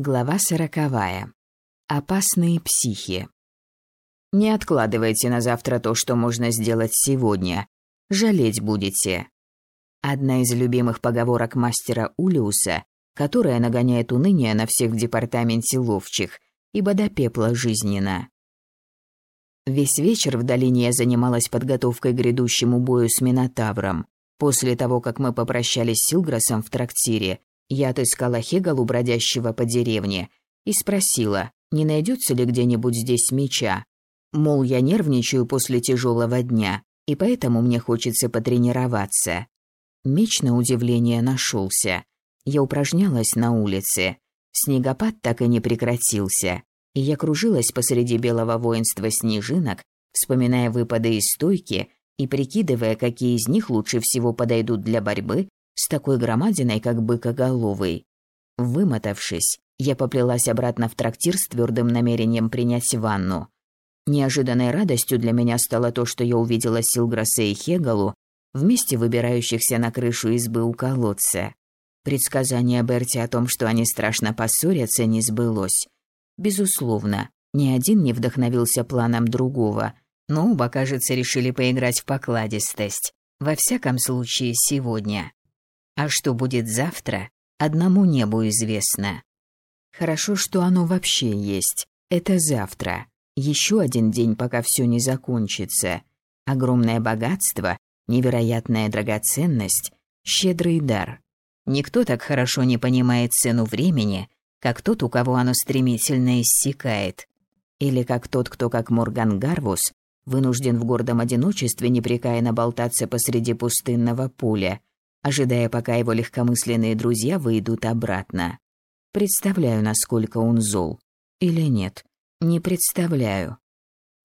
Глава сороковая. Опасные психи. Не откладывайте на завтра то, что можно сделать сегодня. Жалеть будете. Одна из любимых поговорок мастера Улиуса, которая нагоняет уныние на всех в департаменте ловчих, ибо до пепла жизненно. Весь вечер в долине я занималась подготовкой к грядущему бою с Минотавром. После того, как мы попрощались с Силграсом в трактире, я отыскала Хегалу, бродящего по деревне, и спросила, не найдется ли где-нибудь здесь меча. Мол, я нервничаю после тяжелого дня, и поэтому мне хочется потренироваться. Меч, на удивление, нашелся. Я упражнялась на улице. Снегопад так и не прекратился, и я кружилась посреди белого воинства снежинок, вспоминая выпады из стойки и прикидывая, какие из них лучше всего подойдут для борьбы с такой громадиной, как быкоголовый. Вымотавшись, я поплелась обратно в трактир с твердым намерением принять ванну. Неожиданной радостью для меня стало то, что я увидела Силграса и Хегалу вместе выбирающихся на крышу избы у колодца. Предсказание Берти о том, что они страшно поссорятся, не сбылось. Безусловно, ни один не вдохновился планом другого, но оба, кажется, решили поиграть в покладистость. Во всяком случае, сегодня. А что будет завтра, одному небу известно. Хорошо, что оно вообще есть. Это завтра. Еще один день, пока все не закончится. Огромное богатство, невероятная драгоценность, щедрый дар. Никто так хорошо не понимает цену времени, как тот, у кого оно стремительно иссякает. Или как тот, кто, как Морган Гарвус, вынужден в гордом одиночестве непрекаянно болтаться посреди пустынного поля, ожидая, пока его легкомысленные друзья выйдут обратно. Представляю, насколько он зол. Или нет, не представляю.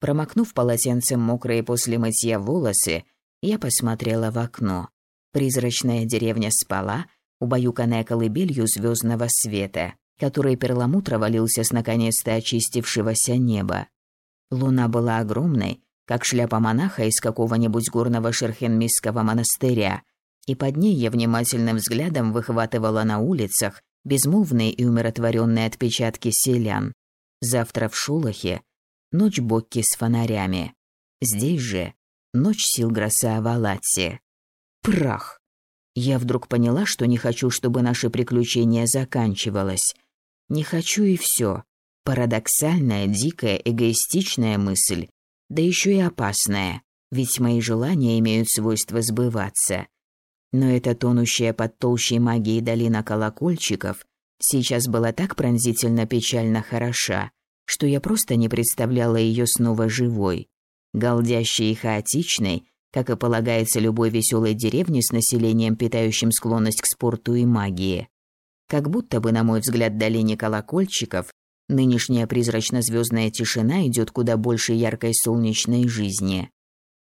Промокнув полотенцем мокрые после мытья волосы, я посмотрела в окно. Призрачная деревня спала, убаюканная колыбелью звездного света, который перламутрово лился с наконец-то очистившегося неба. Луна была огромной, как шляпа монаха из какого-нибудь горного шерхенмисского монастыря – и под ней я внимательным взглядом выхватывала на улицах безмолвные и умиротворенные отпечатки селян. Завтра в Шулахе ночь Бокки с фонарями. Здесь же ночь Силграса Авалатси. Прах! Я вдруг поняла, что не хочу, чтобы наше приключение заканчивалось. Не хочу и все. Парадоксальная, дикая, эгоистичная мысль. Да еще и опасная, ведь мои желания имеют свойство сбываться. Но эта тонущая под толщей магии долина колокольчиков сейчас была так пронзительно печально хороша, что я просто не представляла ее снова живой, голдящей и хаотичной, как и полагается любой веселой деревне с населением, питающим склонность к спорту и магии. Как будто бы, на мой взгляд, долине колокольчиков нынешняя призрачно-звездная тишина идет куда больше яркой солнечной жизни.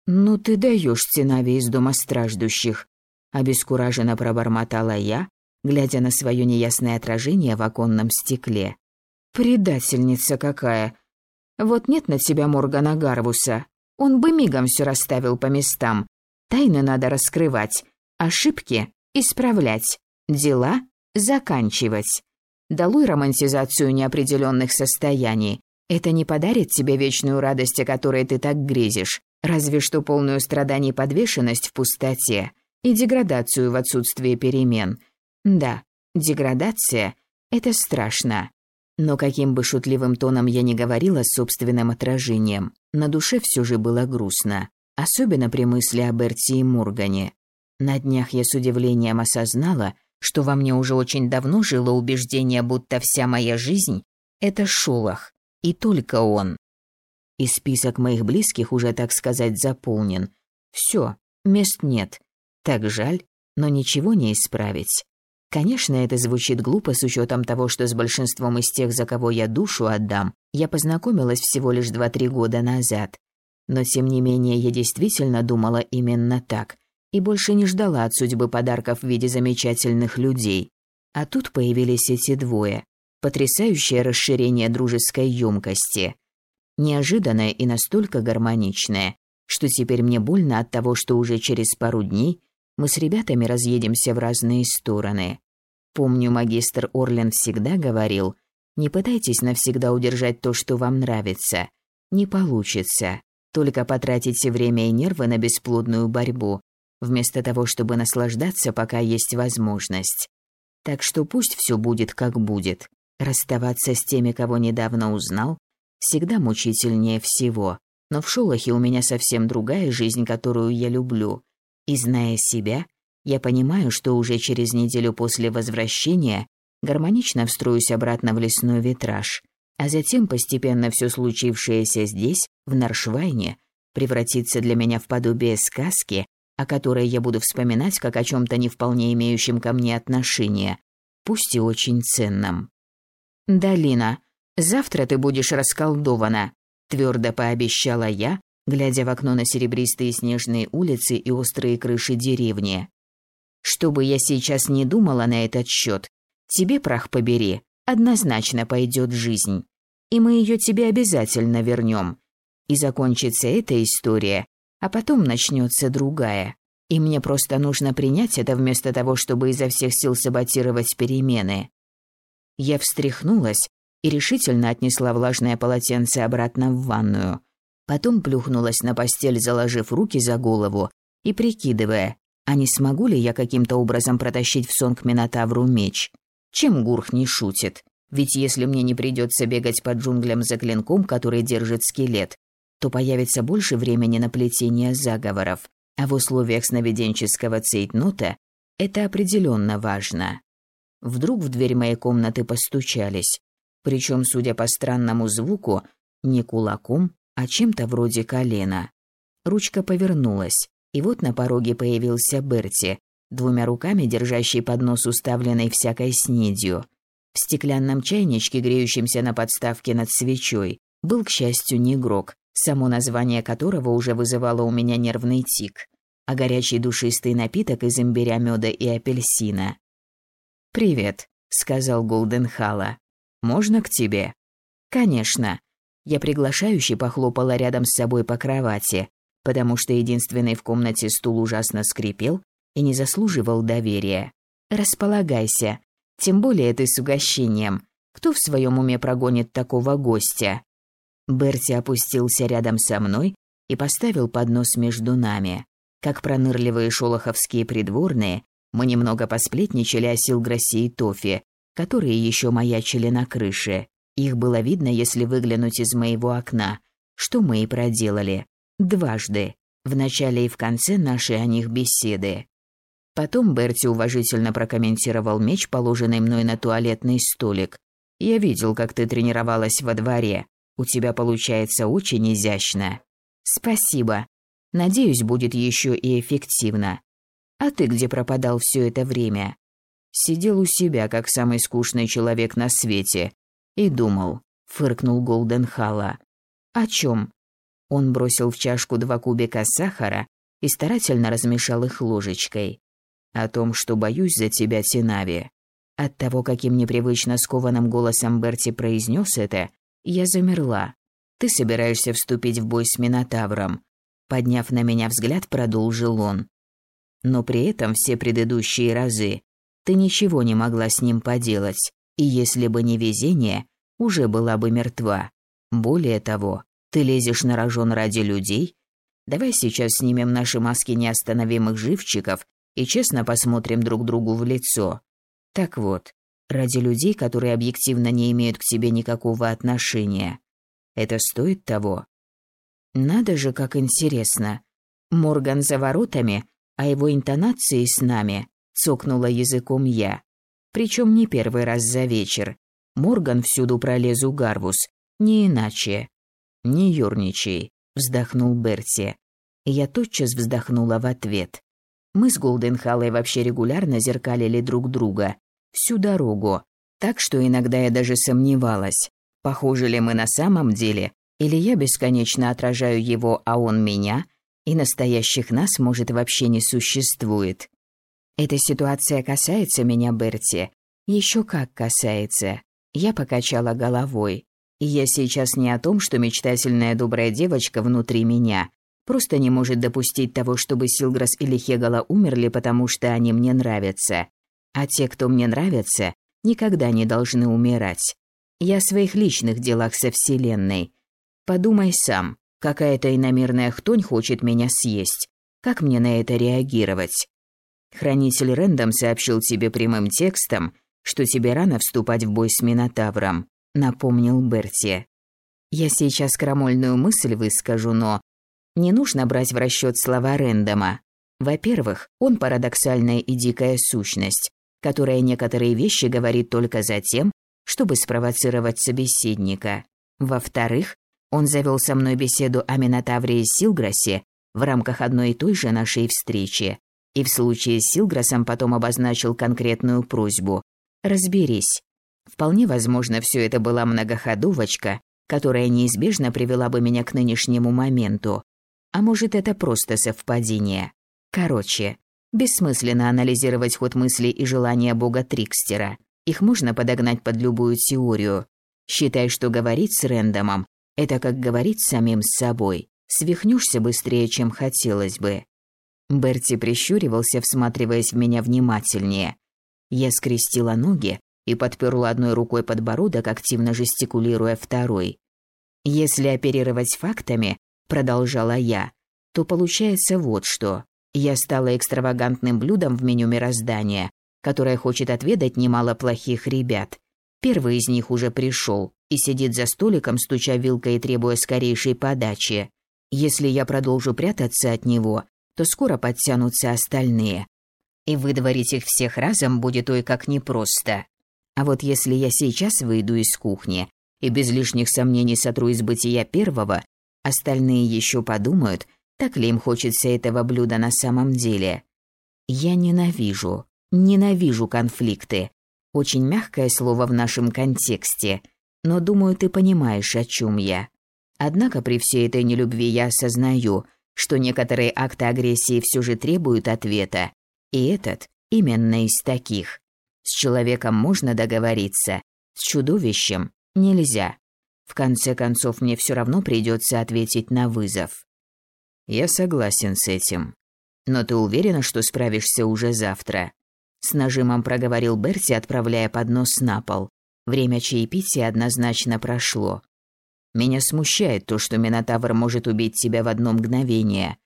«Ну ты даешь, Стенави из дома страждущих», обескураженно пробормотала я, глядя на свое неясное отражение в оконном стекле. Предательница какая. Вот нет на тебя Моргана Гарвуса. Он бы мигом все расставил по местам. Тайны надо раскрывать, ошибки исправлять, дела заканчивать. Долой романтизацию неопределенных состояний. Это не подарит тебе вечную радость, о которой ты так грезишь, разве что полную страданий подвешенность в пустоте и деградацию в отсутствие перемен. Да, деградация — это страшно. Но каким бы шутливым тоном я ни говорила с собственным отражением, на душе все же было грустно, особенно при мысли о Берти и Моргане. На днях я с удивлением осознала, что во мне уже очень давно жило убеждение, будто вся моя жизнь — это Шолох, и только он. И список моих близких уже, так сказать, заполнен. Все, мест нет, так жаль, но ничего не исправить. Конечно, это звучит глупо с учетом того, что с большинством из тех, за кого я душу отдам, я познакомилась всего лишь 2-3 года назад. Но тем не менее, я действительно думала именно так и больше не ждала от судьбы подарков в виде замечательных людей. А тут появились эти двое. Потрясающее расширение дружеской ёмкости. Неожиданное и настолько гармоничное, что теперь мне больно от того, что уже через пару дней мы с ребятами разъедемся в разные стороны. Помню, магистр Орленд всегда говорил, Не пытайтесь навсегда удержать то, что вам нравится. Не получится. Только потратите время и нервы на бесплодную борьбу, вместо того, чтобы наслаждаться, пока есть возможность. Так что пусть все будет, как будет. Расставаться с теми, кого недавно узнал, всегда мучительнее всего. Но в Шолохе у меня совсем другая жизнь, которую я люблю. И зная себя, я понимаю, что уже через неделю после возвращения гармонично встроюсь обратно в лесной витраж, а затем постепенно все случившееся здесь, в Наршвайне, превратится для меня в подобие сказки, о которой я буду вспоминать как о чем-то не вполне имеющем ко мне отношение, пусть и очень ценном. «Долина, завтра ты будешь расколдована», – твердо пообещала я, глядя в окно на серебристые снежные улицы и острые крыши деревни. «Что бы я сейчас не думала на этот счет, тебе, прах побери, однозначно пойдет жизнь, и мы ее тебе обязательно вернем. И закончится эта история, а потом начнется другая. И мне просто нужно принять это вместо того, чтобы изо всех сил саботировать перемены. Я встряхнулась и решительно отнесла влажное полотенце обратно в ванную. Потом плюхнулась на постель, заложив руки за голову и прикидывая, а не смогу ли я каким-то образом протащить в сон к Минотавру меч. Чем Гурх не шутит? Ведь если мне не придется бегать по джунглям за клинком, который держит скелет, то появится больше времени на плетение заговоров, а в условиях сновиденческого цейтнота это определенно важно. Вдруг в дверь моей комнаты постучались. Причем, судя по странному звуку, не кулаком, а чем-то вроде колена. Ручка повернулась, и вот на пороге появился Берти, двумя руками держащий поднос, уставленный всякой снедью. В стеклянном чайничке, греющемся на подставке над свечой, был, к счастью, не грок, само название которого уже вызывало у меня нервный тик, а горячий душистый напиток из имбиря, меда и апельсина. «Привет», — сказал Голденхала. «Можно к тебе?» «Конечно». Я приглашающе похлопала рядом с собой по кровати, потому что единственный в комнате стул ужасно скрипел и не заслуживал доверия. «Располагайся. Тем более ты с угощением. Кто в своем уме прогонит такого гостя?» Берти опустился рядом со мной и поставил поднос между нами. Как пронырливые шолоховские придворные, мы немного посплетничали о Силграсе и Тофи, которые еще маячили на крыше. Их было видно, если выглянуть из моего окна, что мы и проделали. Дважды. В начале и в конце нашей о них беседы. Потом Берти уважительно прокомментировал меч, положенный мной на туалетный столик. «Я видел, как ты тренировалась во дворе. У тебя получается очень изящно». «Спасибо. Надеюсь, будет еще и эффективно. А ты где пропадал все это время? Сидел у себя, как самый скучный человек на свете, и думал, фыркнул Голденхала. О чем? Он бросил в чашку два кубика сахара и старательно размешал их ложечкой. О том, что боюсь за тебя, Тинави. От того, каким непривычно скованным голосом Берти произнес это, я замерла. Ты собираешься вступить в бой с Минотавром. Подняв на меня взгляд, продолжил он но при этом все предыдущие разы ты ничего не могла с ним поделать, и если бы не везение, уже была бы мертва. Более того, ты лезешь на рожон ради людей? Давай сейчас снимем наши маски неостановимых живчиков и честно посмотрим друг другу в лицо. Так вот, ради людей, которые объективно не имеют к тебе никакого отношения. Это стоит того? Надо же, как интересно. Морган за воротами а его интонации с нами цокнула языком я. Причем не первый раз за вечер. Морган всюду пролезу Гарвус, не иначе. Не юрничай, вздохнул Берти. Я тотчас вздохнула в ответ. Мы с Голденхаллой вообще регулярно зеркалили друг друга всю дорогу, так что иногда я даже сомневалась, похожи ли мы на самом деле, или я бесконечно отражаю его, а он меня, и настоящих нас, может, вообще не существует. Эта ситуация касается меня, Берти. Еще как касается. Я покачала головой. Я сейчас не о том, что мечтательная добрая девочка внутри меня просто не может допустить того, чтобы Силграс или Хегала умерли, потому что они мне нравятся. А те, кто мне нравятся, никогда не должны умирать. Я о своих личных делах со Вселенной. Подумай сам, какая-то иномерная хтонь хочет меня съесть. Как мне на это реагировать? Хранитель Рэндом сообщил тебе прямым текстом, что тебе рано вступать в бой с Минотавром, напомнил Берти. Я сейчас крамольную мысль выскажу, но не нужно брать в расчет слова Рэндома. Во-первых, он парадоксальная и дикая сущность, которая некоторые вещи говорит только за тем, чтобы спровоцировать собеседника. Во-вторых, он завел со мной беседу о Минотавре и Силграсе в рамках одной и той же нашей встречи, и в случае с Силграсом потом обозначил конкретную просьбу. «Разберись». Вполне возможно, все это была многоходовочка, которая неизбежно привела бы меня к нынешнему моменту. А может, это просто совпадение. Короче, бессмысленно анализировать ход мыслей и желания бога Трикстера. Их можно подогнать под любую теорию. Считай, что говорить с Рэндомом – это как говорить самим с собой. Свихнешься быстрее, чем хотелось бы. Берти прищуривался, всматриваясь в меня внимательнее. Я скрестила ноги и подперла одной рукой подбородок, активно жестикулируя второй. «Если оперировать фактами», – продолжала я, – то получается вот что. Я стала экстравагантным блюдом в меню мироздания, которая хочет отведать немало плохих ребят. Первый из них уже пришел и сидит за столиком, стуча вилкой и требуя скорейшей подачи. Если я продолжу прятаться от него, то скоро подтянутся остальные. И выдворить их всех разом будет ой как непросто. А вот если я сейчас выйду из кухни и без лишних сомнений сотру из бытия первого, остальные еще подумают, так ли им хочется этого блюда на самом деле. Я ненавижу, Ненавижу конфликты. Очень мягкое слово в нашем контексте, но думаю, ты понимаешь, о чем я. Однако при всей этой нелюбви я осознаю, что некоторые акты агрессии все же требуют ответа, и этот именно из таких. С человеком можно договориться, с чудовищем нельзя. В конце концов, мне все равно придется ответить на вызов. Я согласен с этим. Но ты уверена, что справишься уже завтра? С нажимом проговорил Берти, отправляя поднос на пол. Время чаепития однозначно прошло. Меня смущает то, что Минотавр может убить тебя в одно мгновение.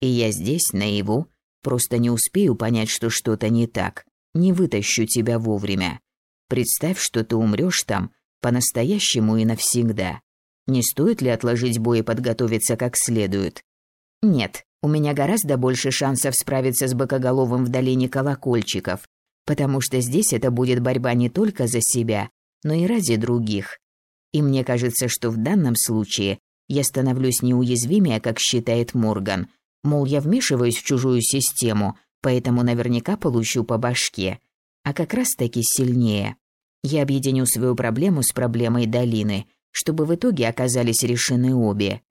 И я здесь, наяву, просто не успею понять, что что-то не так. Не вытащу тебя вовремя. Представь, что ты умрешь там, по-настоящему и навсегда. Не стоит ли отложить бой и подготовиться как следует? Нет, у меня гораздо больше шансов справиться с бокоголовым в долине колокольчиков, потому что здесь это будет борьба не только за себя, но и ради других. И мне кажется, что в данном случае я становлюсь неуязвимее, как считает Морган. Мол, я вмешиваюсь в чужую систему, поэтому наверняка получу по башке. А как раз-таки сильнее. Я объединю свою проблему с проблемой долины, чтобы в итоге оказались решены обе.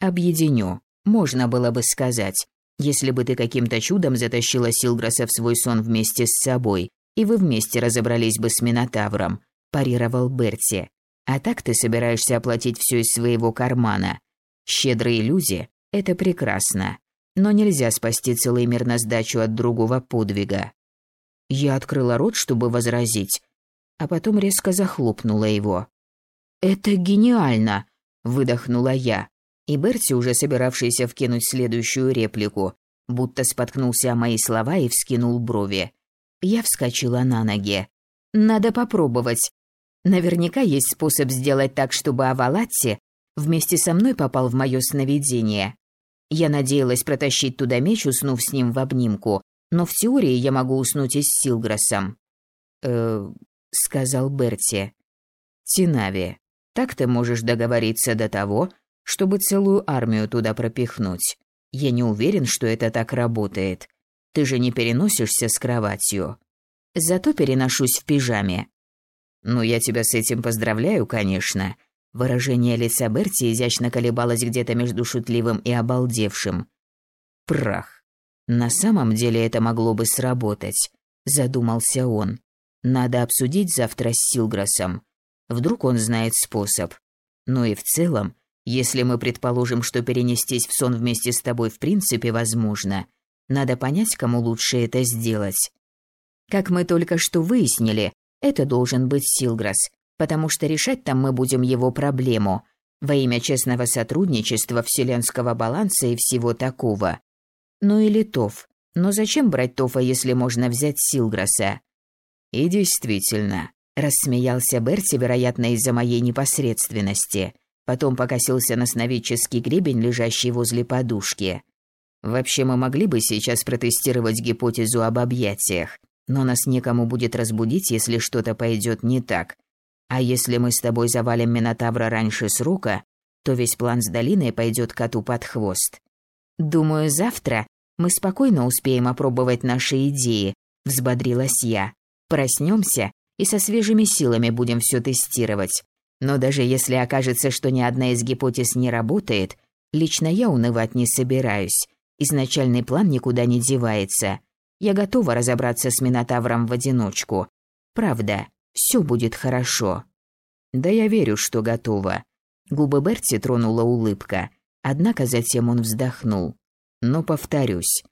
Объединю. Можно было бы сказать, если бы ты каким-то чудом затащила Силграса в свой сон вместе с собой, и вы вместе разобрались бы с Минотавром, парировал Берти. А так ты собираешься оплатить все из своего кармана. Щедрые люди – это прекрасно, но нельзя спасти целый мир на сдачу от другого подвига. Я открыла рот, чтобы возразить, а потом резко захлопнула его. «Это гениально!» – выдохнула я и Берти, уже собиравшийся вкинуть следующую реплику, будто споткнулся о мои слова и вскинул брови. Я вскочила на ноги. «Надо попробовать. Наверняка есть способ сделать так, чтобы Авалатти вместе со мной попал в мое сновидение. Я надеялась протащить туда меч, уснув с ним в обнимку, но в теории я могу уснуть и с Силграсом». «Э-э», сказал Берти. «Тинави, так ты можешь договориться до того, чтобы целую армию туда пропихнуть. Я не уверен, что это так работает. Ты же не переносишься с кроватью. Зато переношусь в пижаме. Ну, я тебя с этим поздравляю, конечно. Выражение лица Берти изящно колебалось где-то между шутливым и обалдевшим. Прах. На самом деле это могло бы сработать, задумался он. Надо обсудить завтра с Силграсом. Вдруг он знает способ. Ну и в целом, если мы предположим, что перенестись в сон вместе с тобой в принципе возможно, надо понять, кому лучше это сделать. Как мы только что выяснили, это должен быть Силграс. потому что решать там мы будем его проблему во имя честного сотрудничества, вселенского баланса и всего такого. Ну или Тоф. Но зачем брать Тофа, если можно взять Силграса? И действительно, рассмеялся Берти, вероятно, из-за моей непосредственности. Потом покосился на сновидческий гребень, лежащий возле подушки. Вообще мы могли бы сейчас протестировать гипотезу об объятиях, но нас некому будет разбудить, если что-то пойдет не так. А если мы с тобой завалим Минотавра раньше срока, то весь план с долиной пойдет коту под хвост. Думаю, завтра мы спокойно успеем опробовать наши идеи, взбодрилась я. Проснемся и со свежими силами будем все тестировать. Но даже если окажется, что ни одна из гипотез не работает, лично я унывать не собираюсь. Изначальный план никуда не девается. Я готова разобраться с Минотавром в одиночку. Правда, все будет хорошо. Да я верю, что готова. Губы Берти тронула улыбка, однако затем он вздохнул. Но повторюсь,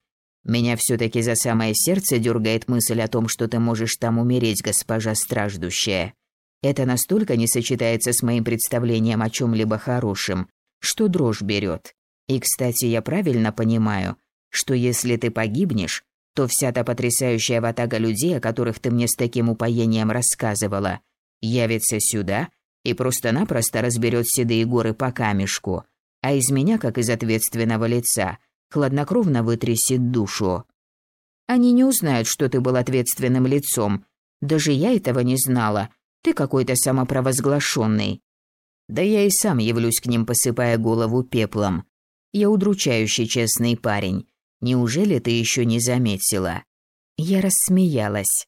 меня все-таки за самое сердце дергает мысль о том, что ты можешь там умереть, госпожа страждущая. Это настолько не сочетается с моим представлением о чем-либо хорошем, что дрожь берет. И, кстати, я правильно понимаю, что если ты погибнешь, то вся та потрясающая ватага людей, о которых ты мне с таким упоением рассказывала, явится сюда и просто-напросто разберет седые горы по камешку, а из меня, как из ответственного лица, хладнокровно вытрясет душу. Они не узнают, что ты был ответственным лицом. Даже я этого не знала. Ты какой-то самопровозглашенный. Да я и сам явлюсь к ним, посыпая голову пеплом. Я удручающий честный парень. Неужели ты еще не заметила?» Я рассмеялась.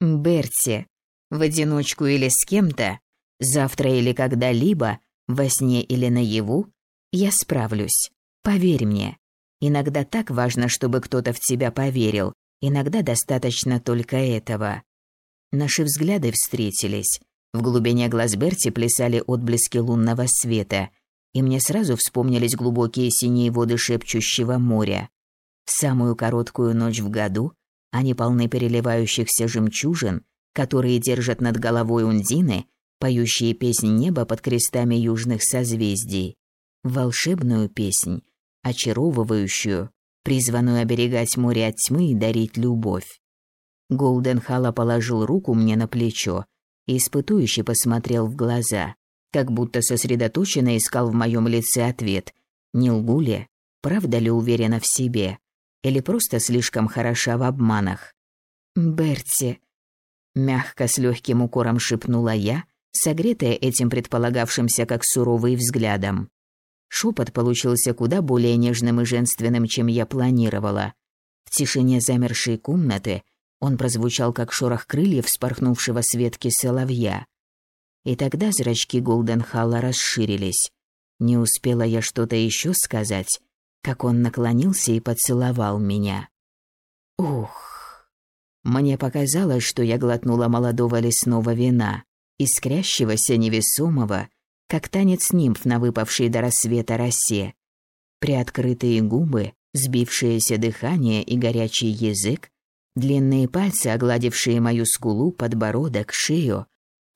«Берти, в одиночку или с кем-то, завтра или когда-либо, во сне или наяву, я справлюсь. Поверь мне. Иногда так важно, чтобы кто-то в тебя поверил, иногда достаточно только этого». Наши взгляды встретились. В глубине глаз Берти плясали отблески лунного света, и мне сразу вспомнились глубокие синие воды шепчущего моря. В самую короткую ночь в году они полны переливающихся жемчужин, которые держат над головой ундины, поющие песнь неба под крестами южных созвездий. Волшебную песнь, очаровывающую, призванную оберегать море от тьмы и дарить любовь. Голден Халла положил руку мне на плечо и испытующе посмотрел в глаза как будто сосредоточенно искал в моем лице ответ. Не лгу ли? Правда ли уверена в себе? Или просто слишком хороша в обманах? «Берти», — мягко с легким укором шепнула я, согретая этим предполагавшимся как суровый взглядом. Шепот получился куда более нежным и женственным, чем я планировала. В тишине замершей комнаты он прозвучал как шорох крыльев спорхнувшего с ветки соловья. И тогда зрачки Голденхалла расширились. Не успела я что-то еще сказать, как он наклонился и поцеловал меня. Ух! Мне показалось, что я глотнула молодого лесного вина, искрящегося невесомого, как танец нимф на выпавшей до рассвета росе. Приоткрытые губы, сбившееся дыхание и горячий язык, длинные пальцы, огладившие мою скулу, подбородок, шею,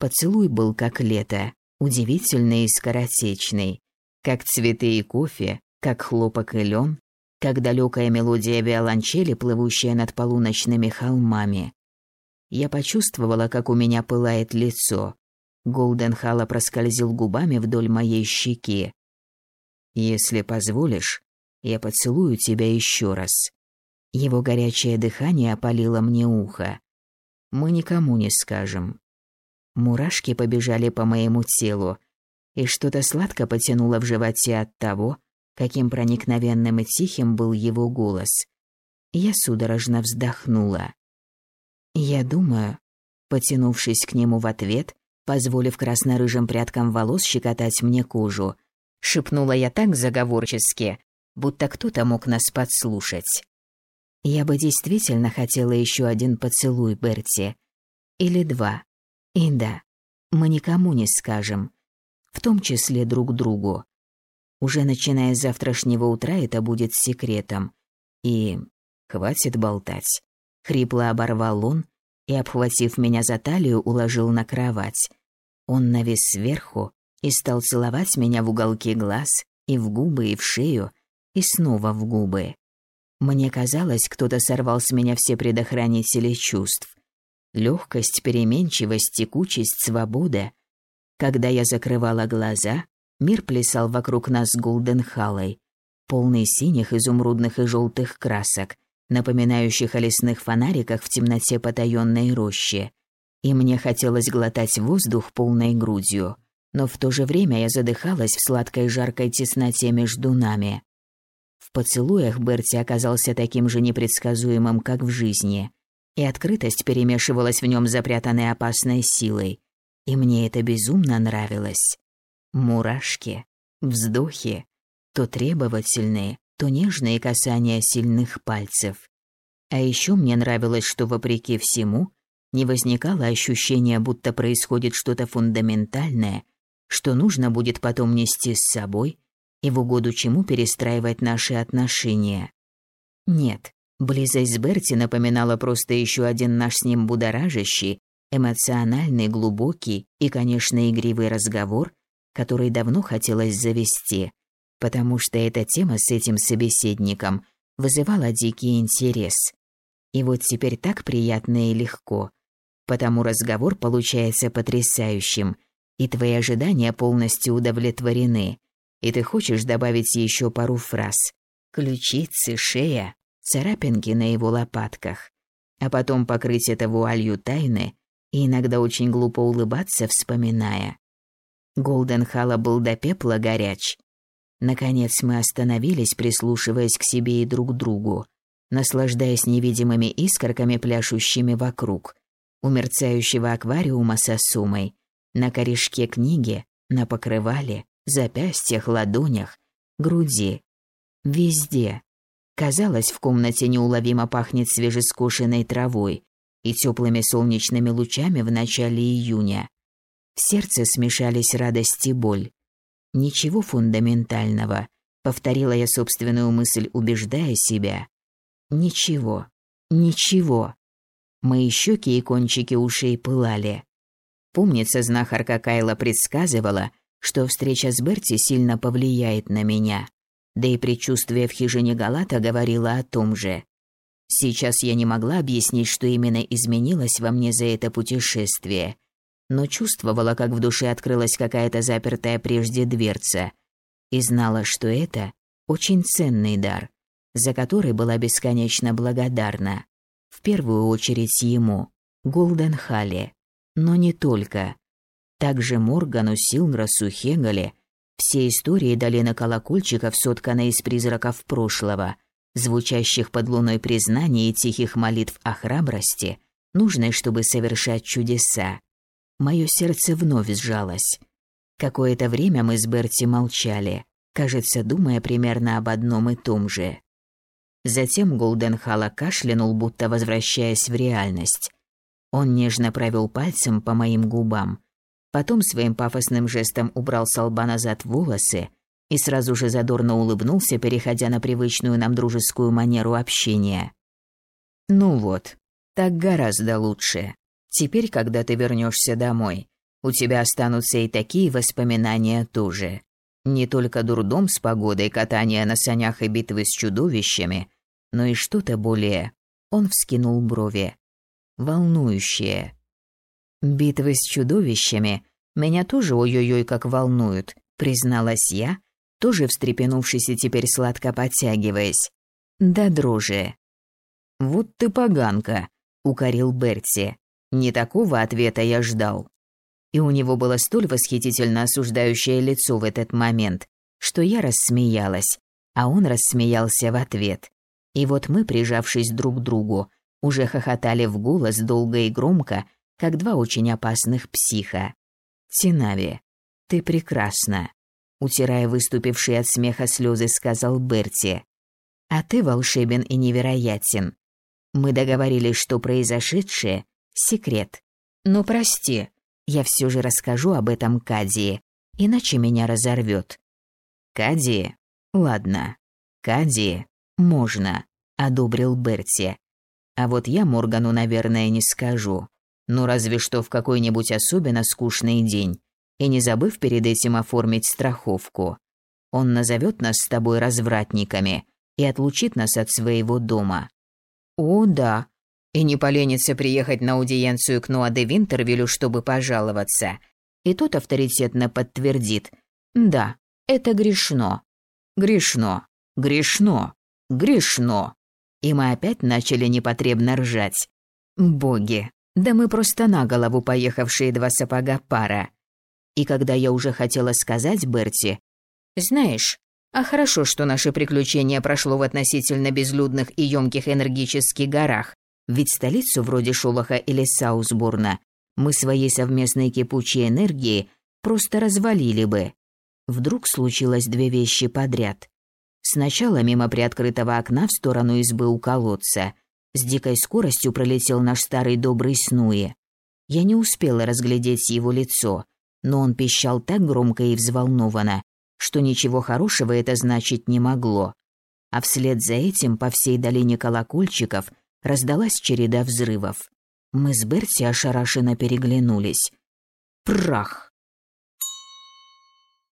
Поцелуй был как лето, удивительный и скоротечный, как цветы и кофе, как хлопок и лен, как далекая мелодия виолончели, плывущая над полуночными холмами. Я почувствовала, как у меня пылает лицо. Голден Халла проскользил губами вдоль моей щеки. «Если позволишь, я поцелую тебя еще раз». Его горячее дыхание опалило мне ухо. «Мы никому не скажем. Мурашки побежали по моему телу, и что-то сладко потянуло в животе от того, каким проникновенным и тихим был его голос. Я судорожно вздохнула. Я думаю, потянувшись к нему в ответ, позволив красно-рыжим прядкам волос щекотать мне кожу, шепнула я так заговорчески, будто кто-то мог нас подслушать. Я бы действительно хотела еще один поцелуй, Берти. Или два. И да, мы никому не скажем, в том числе друг другу. Уже начиная с завтрашнего утра это будет секретом. И хватит болтать. Хрипло оборвал он и, обхватив меня за талию, уложил на кровать. Он навис сверху и стал целовать меня в уголки глаз, и в губы, и в шею, и снова в губы. Мне казалось, кто-то сорвал с меня все предохранители чувств. Легкость, переменчивость, текучесть, свобода. Когда я закрывала глаза, мир плясал вокруг нас Голденхаллой, полный синих, изумрудных и желтых красок, напоминающих о лесных фонариках в темноте потаенной рощи. И мне хотелось глотать воздух полной грудью, но в то же время я задыхалась в сладкой жаркой тесноте между нами. В поцелуях Берти оказался таким же непредсказуемым, как в жизни, и открытость перемешивалась в нем запрятанной опасной силой, и мне это безумно нравилось. Мурашки, вздохи, то требовательные, то нежные касания сильных пальцев. А еще мне нравилось, что вопреки всему не возникало ощущения, будто происходит что-то фундаментальное, что нужно будет потом нести с собой и в угоду чему перестраивать наши отношения. Нет, близость с Берти напоминала просто еще один наш с ним будоражащий, эмоциональный, глубокий и, конечно, игривый разговор, который давно хотелось завести, потому что эта тема с этим собеседником вызывала дикий интерес. И вот теперь так приятно и легко, потому разговор получается потрясающим, и твои ожидания полностью удовлетворены и ты хочешь добавить еще пару фраз. Ключицы, шея, царапинки на его лопатках. А потом покрыть это вуалью тайны и иногда очень глупо улыбаться, вспоминая. Голден Халла был до пепла горяч. Наконец мы остановились, прислушиваясь к себе и друг другу, наслаждаясь невидимыми искорками, пляшущими вокруг, у мерцающего аквариума со сумой, на корешке книги, на покрывале, запястьях, ладонях, груди. Везде. Казалось, в комнате неуловимо пахнет свежескошенной травой и теплыми солнечными лучами в начале июня. В сердце смешались радость и боль. Ничего фундаментального, повторила я собственную мысль, убеждая себя. Ничего, ничего. Мои щеки и кончики ушей пылали. Помнится, знахарка Кайла предсказывала, что встреча с Берти сильно повлияет на меня. Да и предчувствие в хижине Галата говорило о том же. Сейчас я не могла объяснить, что именно изменилось во мне за это путешествие, но чувствовала, как в душе открылась какая-то запертая прежде дверца, и знала, что это очень ценный дар, за который была бесконечно благодарна. В первую очередь ему, Голден Халли, но не только. Также Моргану, Силнрасу, Хегале все истории долины колокольчиков сотканы из призраков прошлого, звучащих под луной признаний и тихих молитв о храбрости, нужной, чтобы совершать чудеса. Мое сердце вновь сжалось. Какое-то время мы с Берти молчали, кажется, думая примерно об одном и том же. Затем Голденхала кашлянул, будто возвращаясь в реальность. Он нежно провел пальцем по моим губам, Потом своим пафосным жестом убрал с лба назад волосы и сразу же задорно улыбнулся, переходя на привычную нам дружескую манеру общения. «Ну вот, так гораздо лучше. Теперь, когда ты вернешься домой, у тебя останутся и такие воспоминания тоже. Не только дурдом с погодой, катание на санях и битвы с чудовищами, но и что-то более...» Он вскинул брови. «Волнующее. Битвы с чудовищами меня тоже ой-ой-ой как волнуют, призналась я, тоже встрепенувшись и теперь сладко подтягиваясь. Да дрожи. Вот ты поганка, укорил Берти. Не такого ответа я ждал. И у него было столь восхитительно осуждающее лицо в этот момент, что я рассмеялась, а он рассмеялся в ответ. И вот мы, прижавшись друг к другу, уже хохотали в голос долго и громко, как два очень опасных психа. «Тинави, ты прекрасна», — утирая выступившие от смеха слезы, сказал Берти. «А ты волшебен и невероятен. Мы договорились, что произошедшее — секрет. Но прости, я все же расскажу об этом Кадии, иначе меня разорвет». «Кадии? Ладно. Кадии? Можно», — одобрил Берти. «А вот я Моргану, наверное, не скажу. Ну разве что в какой-нибудь особенно скучный день, и не забыв перед этим оформить страховку. Он назовет нас с тобой развратниками и отлучит нас от своего дома. О, да. И не поленится приехать на аудиенцию к Нуаде Винтервилю, чтобы пожаловаться. И тот авторитетно подтвердит. Да, это грешно. Грешно. Грешно. Грешно. И мы опять начали непотребно ржать. Боги, да мы просто на голову поехавшие два сапога пара. И когда я уже хотела сказать Берти, «Знаешь, а хорошо, что наше приключение прошло в относительно безлюдных и ёмких энергических горах, ведь столицу вроде Шолоха или Саусбурна мы своей совместной кипучей энергией просто развалили бы. Вдруг случилось две вещи подряд. Сначала мимо приоткрытого окна в сторону избы у колодца с дикой скоростью пролетел наш старый добрый Снуи. Я не успела разглядеть его лицо, но он пищал так громко и взволнованно, что ничего хорошего это значить не могло. А вслед за этим по всей долине колокольчиков раздалась череда взрывов. Мы с Берти ошарашенно переглянулись. Прах!